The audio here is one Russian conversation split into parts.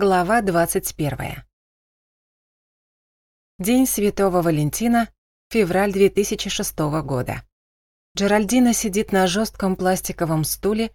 Глава 21. День Святого Валентина, февраль 2006 года. Джеральдина сидит на жестком пластиковом стуле,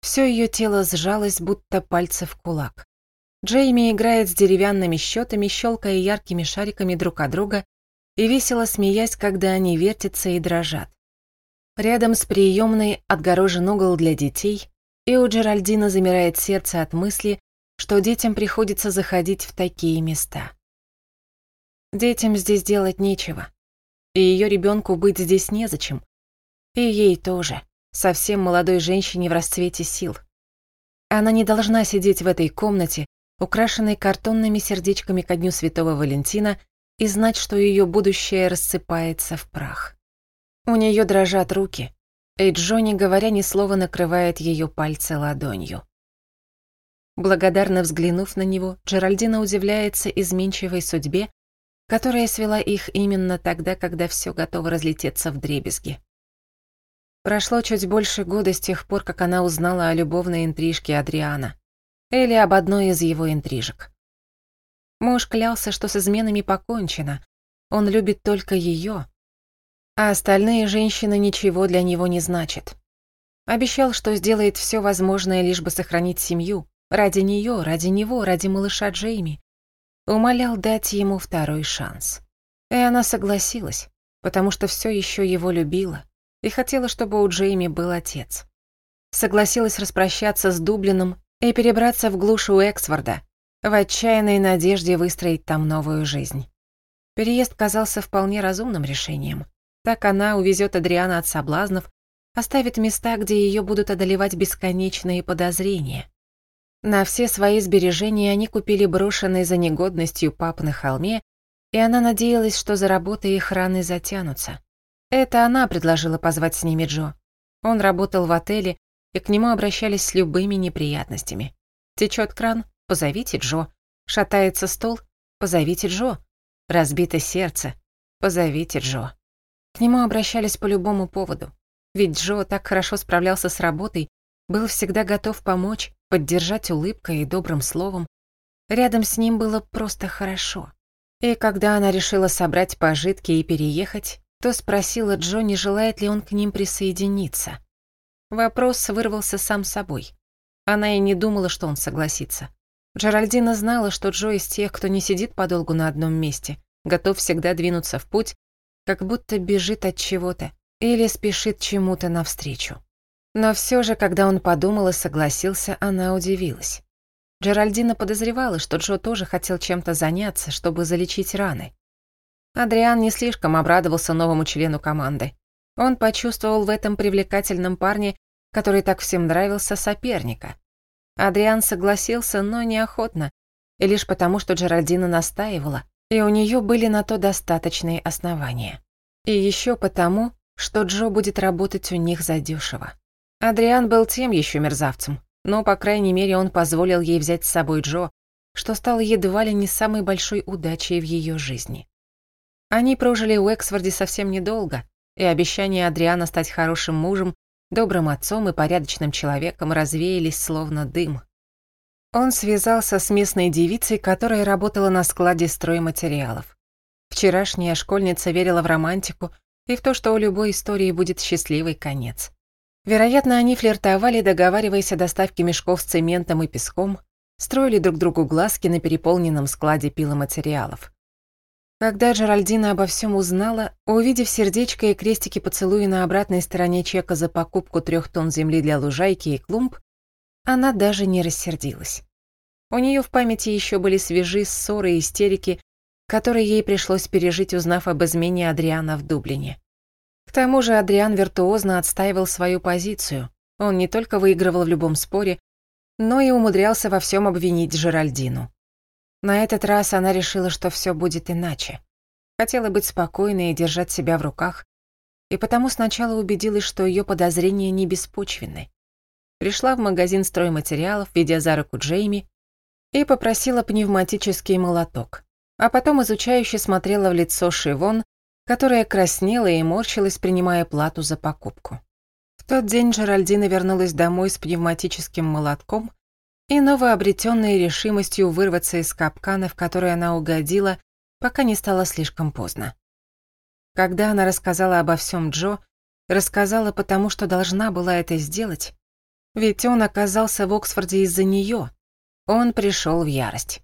все ее тело сжалось, будто пальцы в кулак. Джейми играет с деревянными счетами, щелкая яркими шариками друг от друга и весело смеясь, когда они вертятся и дрожат. Рядом с приемной отгорожен угол для детей, и у Джеральдина замирает сердце от мысли, что детям приходится заходить в такие места. Детям здесь делать нечего. И ее ребенку быть здесь незачем. И ей тоже, совсем молодой женщине в расцвете сил. Она не должна сидеть в этой комнате, украшенной картонными сердечками ко дню Святого Валентина, и знать, что ее будущее рассыпается в прах. У нее дрожат руки, и Джонни, говоря ни слова, накрывает ее пальцы ладонью. Благодарно взглянув на него, Джеральдина удивляется изменчивой судьбе, которая свела их именно тогда, когда все готово разлететься в дребезги. Прошло чуть больше года с тех пор, как она узнала о любовной интрижке Адриана. Или об одной из его интрижек. Муж клялся, что с изменами покончено. Он любит только ее. А остальные женщины ничего для него не значат. Обещал, что сделает все возможное, лишь бы сохранить семью. Ради нее, ради него, ради малыша Джейми. Умолял дать ему второй шанс. И она согласилась, потому что все еще его любила и хотела, чтобы у Джейми был отец. Согласилась распрощаться с Дублином и перебраться в глушь у Эксфорда, в отчаянной надежде выстроить там новую жизнь. Переезд казался вполне разумным решением. Так она увезет Адриана от соблазнов, оставит места, где ее будут одолевать бесконечные подозрения. На все свои сбережения они купили брошенный за негодностью пап на холме, и она надеялась, что за работой их раны затянутся. Это она предложила позвать с ними Джо. Он работал в отеле, и к нему обращались с любыми неприятностями. Течет кран, позовите Джо. Шатается стол, позовите Джо. Разбито сердце, позовите Джо. К нему обращались по любому поводу. Ведь Джо так хорошо справлялся с работой, был всегда готов помочь, поддержать улыбкой и добрым словом. Рядом с ним было просто хорошо. И когда она решила собрать пожитки и переехать, то спросила Джо, не желает ли он к ним присоединиться. Вопрос вырвался сам собой. Она и не думала, что он согласится. Джеральдина знала, что Джо из тех, кто не сидит подолгу на одном месте, готов всегда двинуться в путь, как будто бежит от чего-то или спешит чему-то навстречу. Но все же, когда он подумал и согласился, она удивилась. Джеральдина подозревала, что Джо тоже хотел чем-то заняться, чтобы залечить раны. Адриан не слишком обрадовался новому члену команды. Он почувствовал в этом привлекательном парне, который так всем нравился, соперника. Адриан согласился, но неохотно, и лишь потому, что Джеральдина настаивала, и у нее были на то достаточные основания. И еще потому, что Джо будет работать у них задешево. Адриан был тем еще мерзавцем, но, по крайней мере, он позволил ей взять с собой Джо, что стало едва ли не самой большой удачей в ее жизни. Они прожили в Эксфорде совсем недолго, и обещания Адриана стать хорошим мужем, добрым отцом и порядочным человеком развеялись словно дым. Он связался с местной девицей, которая работала на складе стройматериалов. Вчерашняя школьница верила в романтику и в то, что у любой истории будет счастливый конец. Вероятно, они флиртовали, договариваясь о доставке мешков с цементом и песком, строили друг другу глазки на переполненном складе пиломатериалов. Когда Джеральдина обо всем узнала, увидев сердечко и крестики поцелуя на обратной стороне чека за покупку трех тонн земли для лужайки и клумб, она даже не рассердилась. У нее в памяти еще были свежи ссоры и истерики, которые ей пришлось пережить, узнав об измене Адриана в Дублине. К тому же Адриан виртуозно отстаивал свою позицию. Он не только выигрывал в любом споре, но и умудрялся во всем обвинить Жеральдину. На этот раз она решила, что все будет иначе. Хотела быть спокойной и держать себя в руках, и потому сначала убедилась, что ее подозрения не беспочвенны. Пришла в магазин стройматериалов, ведя за руку Джейми, и попросила пневматический молоток, а потом изучающе смотрела в лицо Шивон, которая краснела и морщилась, принимая плату за покупку. В тот день Джеральдина вернулась домой с пневматическим молотком и новообретенной решимостью вырваться из капкана, в который она угодила, пока не стало слишком поздно. Когда она рассказала обо всем Джо, рассказала потому, что должна была это сделать, ведь он оказался в Оксфорде из-за нее. Он пришел в ярость.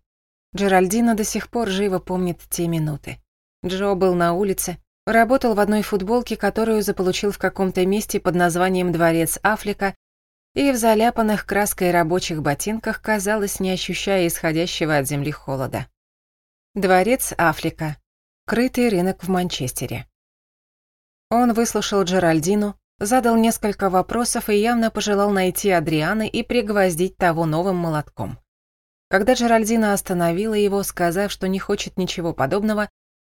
Джеральдина до сих пор живо помнит те минуты. Джо был на улице, работал в одной футболке, которую заполучил в каком-то месте под названием «Дворец Афлика», и в заляпанных краской рабочих ботинках, казалось, не ощущая исходящего от земли холода. Дворец Афлика. Крытый рынок в Манчестере. Он выслушал Джеральдину, задал несколько вопросов и явно пожелал найти Адрианы и пригвоздить того новым молотком. Когда Джеральдина остановила его, сказав, что не хочет ничего подобного,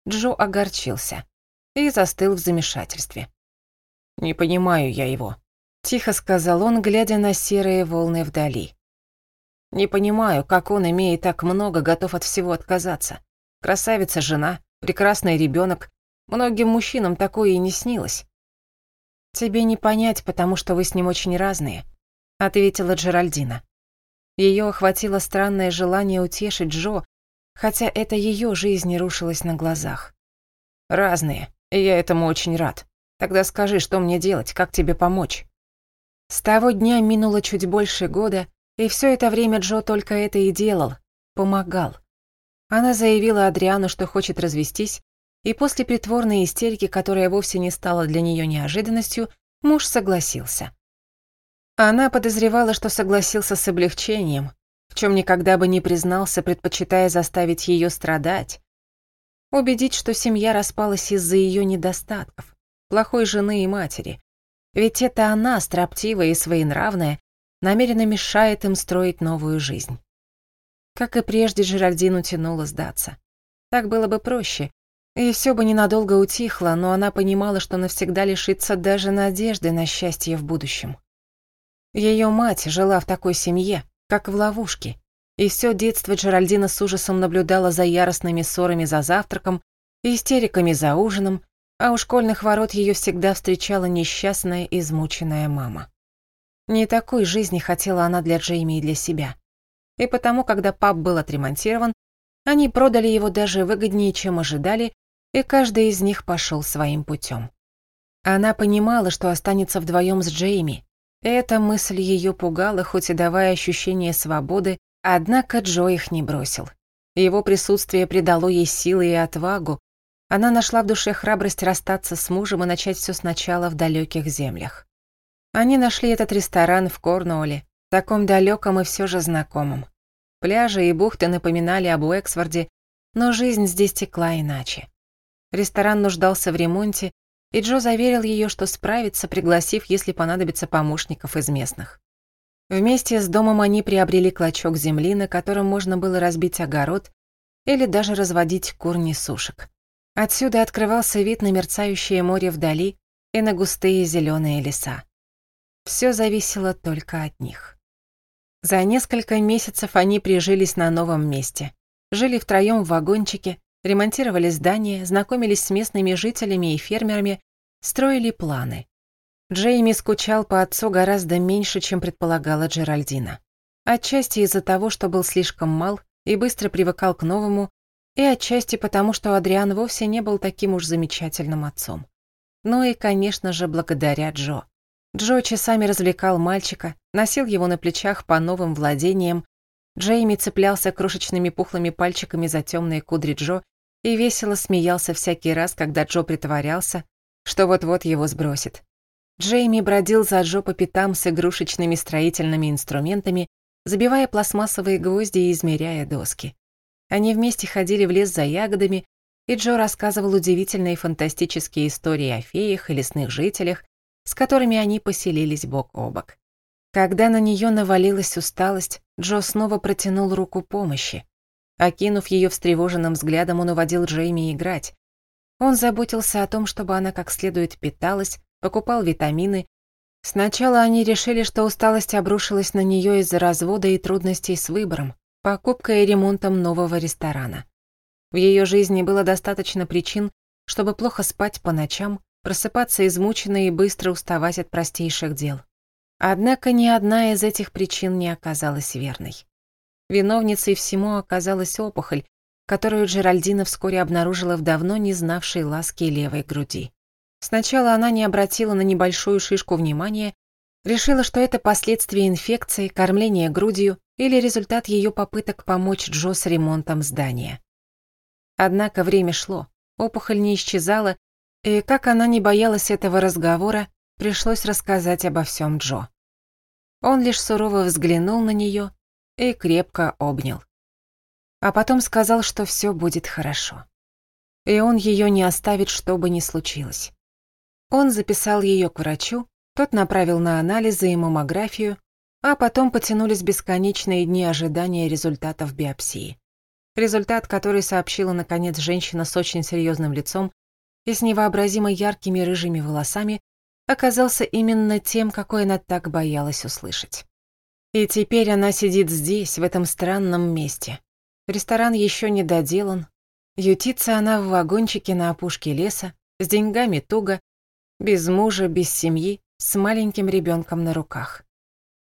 Джо огорчился и застыл в замешательстве. «Не понимаю я его», — тихо сказал он, глядя на серые волны вдали. «Не понимаю, как он, имея так много, готов от всего отказаться. Красавица жена, прекрасный ребенок. Многим мужчинам такое и не снилось». «Тебе не понять, потому что вы с ним очень разные», — ответила Джеральдина. Ее охватило странное желание утешить Джо, хотя это ее жизнь рушилась на глазах. «Разные, и я этому очень рад. Тогда скажи, что мне делать, как тебе помочь?» С того дня минуло чуть больше года, и все это время Джо только это и делал, помогал. Она заявила Адриану, что хочет развестись, и после притворной истерики, которая вовсе не стала для нее неожиданностью, муж согласился. Она подозревала, что согласился с облегчением, в чем никогда бы не признался, предпочитая заставить ее страдать. Убедить, что семья распалась из-за ее недостатков, плохой жены и матери. Ведь это она, строптивая и своенравная, намеренно мешает им строить новую жизнь. Как и прежде, Жеральдину тянуло сдаться. Так было бы проще, и все бы ненадолго утихло, но она понимала, что навсегда лишится даже надежды на счастье в будущем. Ее мать жила в такой семье, как в ловушке. И все детство Джеральдина с ужасом наблюдала за яростными ссорами за завтраком истериками за ужином, а у школьных ворот ее всегда встречала несчастная, измученная мама. Не такой жизни хотела она для Джейми и для себя. И потому, когда паб был отремонтирован, они продали его даже выгоднее, чем ожидали, и каждый из них пошел своим путем. Она понимала, что останется вдвоем с Джейми, эта мысль ее пугала, хоть и давая ощущение свободы, однако Джо их не бросил. Его присутствие придало ей силы и отвагу. Она нашла в душе храбрость расстаться с мужем и начать все сначала в далеких землях. Они нашли этот ресторан в Корнуолле, таком далеком и все же знакомом. Пляжи и бухты напоминали об Уэксфорде, но жизнь здесь текла иначе. Ресторан нуждался в ремонте, и Джо заверил ее, что справится, пригласив, если понадобится, помощников из местных. Вместе с домом они приобрели клочок земли, на котором можно было разбить огород или даже разводить курни сушек. Отсюда открывался вид на мерцающее море вдали и на густые зеленые леса. Все зависело только от них. За несколько месяцев они прижились на новом месте. Жили втроем в вагончике, ремонтировали здания, знакомились с местными жителями и фермерами, строили планы. Джейми скучал по отцу гораздо меньше, чем предполагала Джеральдина. Отчасти из-за того, что был слишком мал и быстро привыкал к новому, и отчасти потому, что Адриан вовсе не был таким уж замечательным отцом. Ну и, конечно же, благодаря Джо. Джо часами развлекал мальчика, носил его на плечах по новым владениям, Джейми цеплялся крошечными пухлыми пальчиками за темные кудри Джо и весело смеялся всякий раз, когда Джо притворялся, что вот-вот его сбросит. Джейми бродил за Джо по пятам с игрушечными строительными инструментами, забивая пластмассовые гвозди и измеряя доски. Они вместе ходили в лес за ягодами, и Джо рассказывал удивительные фантастические истории о феях и лесных жителях, с которыми они поселились бок о бок. Когда на нее навалилась усталость, Джо снова протянул руку помощи. Окинув ее встревоженным взглядом, он уводил Джейми играть. Он заботился о том, чтобы она как следует питалась, покупал витамины. Сначала они решили, что усталость обрушилась на нее из-за развода и трудностей с выбором, покупкой и ремонтом нового ресторана. В ее жизни было достаточно причин, чтобы плохо спать по ночам, просыпаться измученной и быстро уставать от простейших дел. Однако ни одна из этих причин не оказалась верной. Виновницей всему оказалась опухоль, которую Джеральдина вскоре обнаружила в давно не знавшей ласки левой груди. Сначала она не обратила на небольшую шишку внимания, решила, что это последствия инфекции, кормления грудью или результат ее попыток помочь Джо с ремонтом здания. Однако время шло, опухоль не исчезала, и, как она не боялась этого разговора, пришлось рассказать обо всем Джо. Он лишь сурово взглянул на нее и крепко обнял. А потом сказал, что все будет хорошо. И он ее не оставит, что бы ни случилось. Он записал ее к врачу, тот направил на анализы и маммографию, а потом потянулись бесконечные дни ожидания результатов биопсии. Результат, который сообщила, наконец, женщина с очень серьезным лицом и с невообразимо яркими рыжими волосами, оказался именно тем, какой она так боялась услышать. И теперь она сидит здесь, в этом странном месте. Ресторан еще не доделан. Ютится она в вагончике на опушке леса, с деньгами туго, без мужа, без семьи, с маленьким ребенком на руках.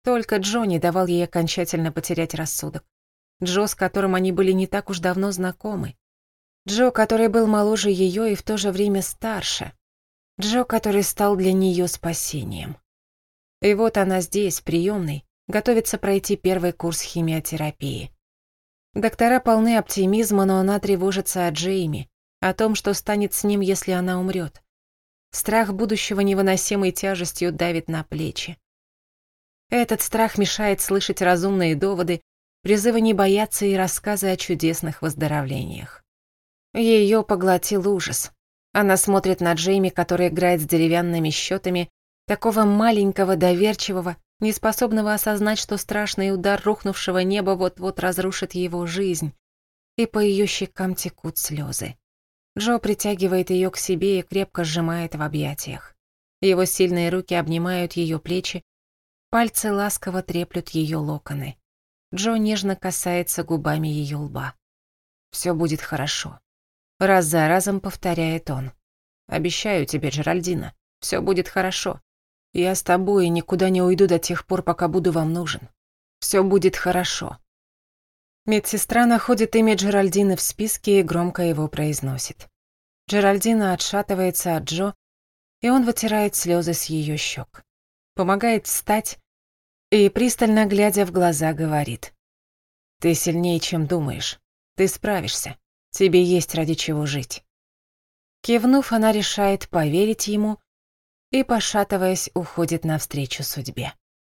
Только Джонни давал ей окончательно потерять рассудок. Джо, с которым они были не так уж давно знакомы. Джо, который был моложе ее и в то же время старше. Джо, который стал для нее спасением. И вот она здесь, приемной, готовится пройти первый курс химиотерапии. Доктора полны оптимизма, но она тревожится о Джейми, о том, что станет с ним, если она умрет. Страх будущего невыносимой тяжестью давит на плечи. Этот страх мешает слышать разумные доводы, призывы не бояться и рассказы о чудесных выздоровлениях. Ее поглотил ужас. Она смотрит на Джейми, который играет с деревянными счетами, такого маленького, доверчивого, неспособного осознать, что страшный удар рухнувшего неба вот-вот разрушит его жизнь, и по ее щекам текут слезы. Джо притягивает ее к себе и крепко сжимает в объятиях. Его сильные руки обнимают ее плечи, пальцы ласково треплют ее локоны. Джо нежно касается губами ее лба. «Все будет хорошо», — раз за разом повторяет он. «Обещаю тебе, Джеральдина, все будет хорошо. Я с тобой никуда не уйду до тех пор, пока буду вам нужен. Все будет хорошо». Медсестра находит имя Джеральдины в списке и громко его произносит. Джеральдина отшатывается от Джо, и он вытирает слезы с ее щек. Помогает встать и, пристально глядя в глаза, говорит. «Ты сильнее, чем думаешь. Ты справишься. Тебе есть ради чего жить». Кивнув, она решает поверить ему и, пошатываясь, уходит навстречу судьбе.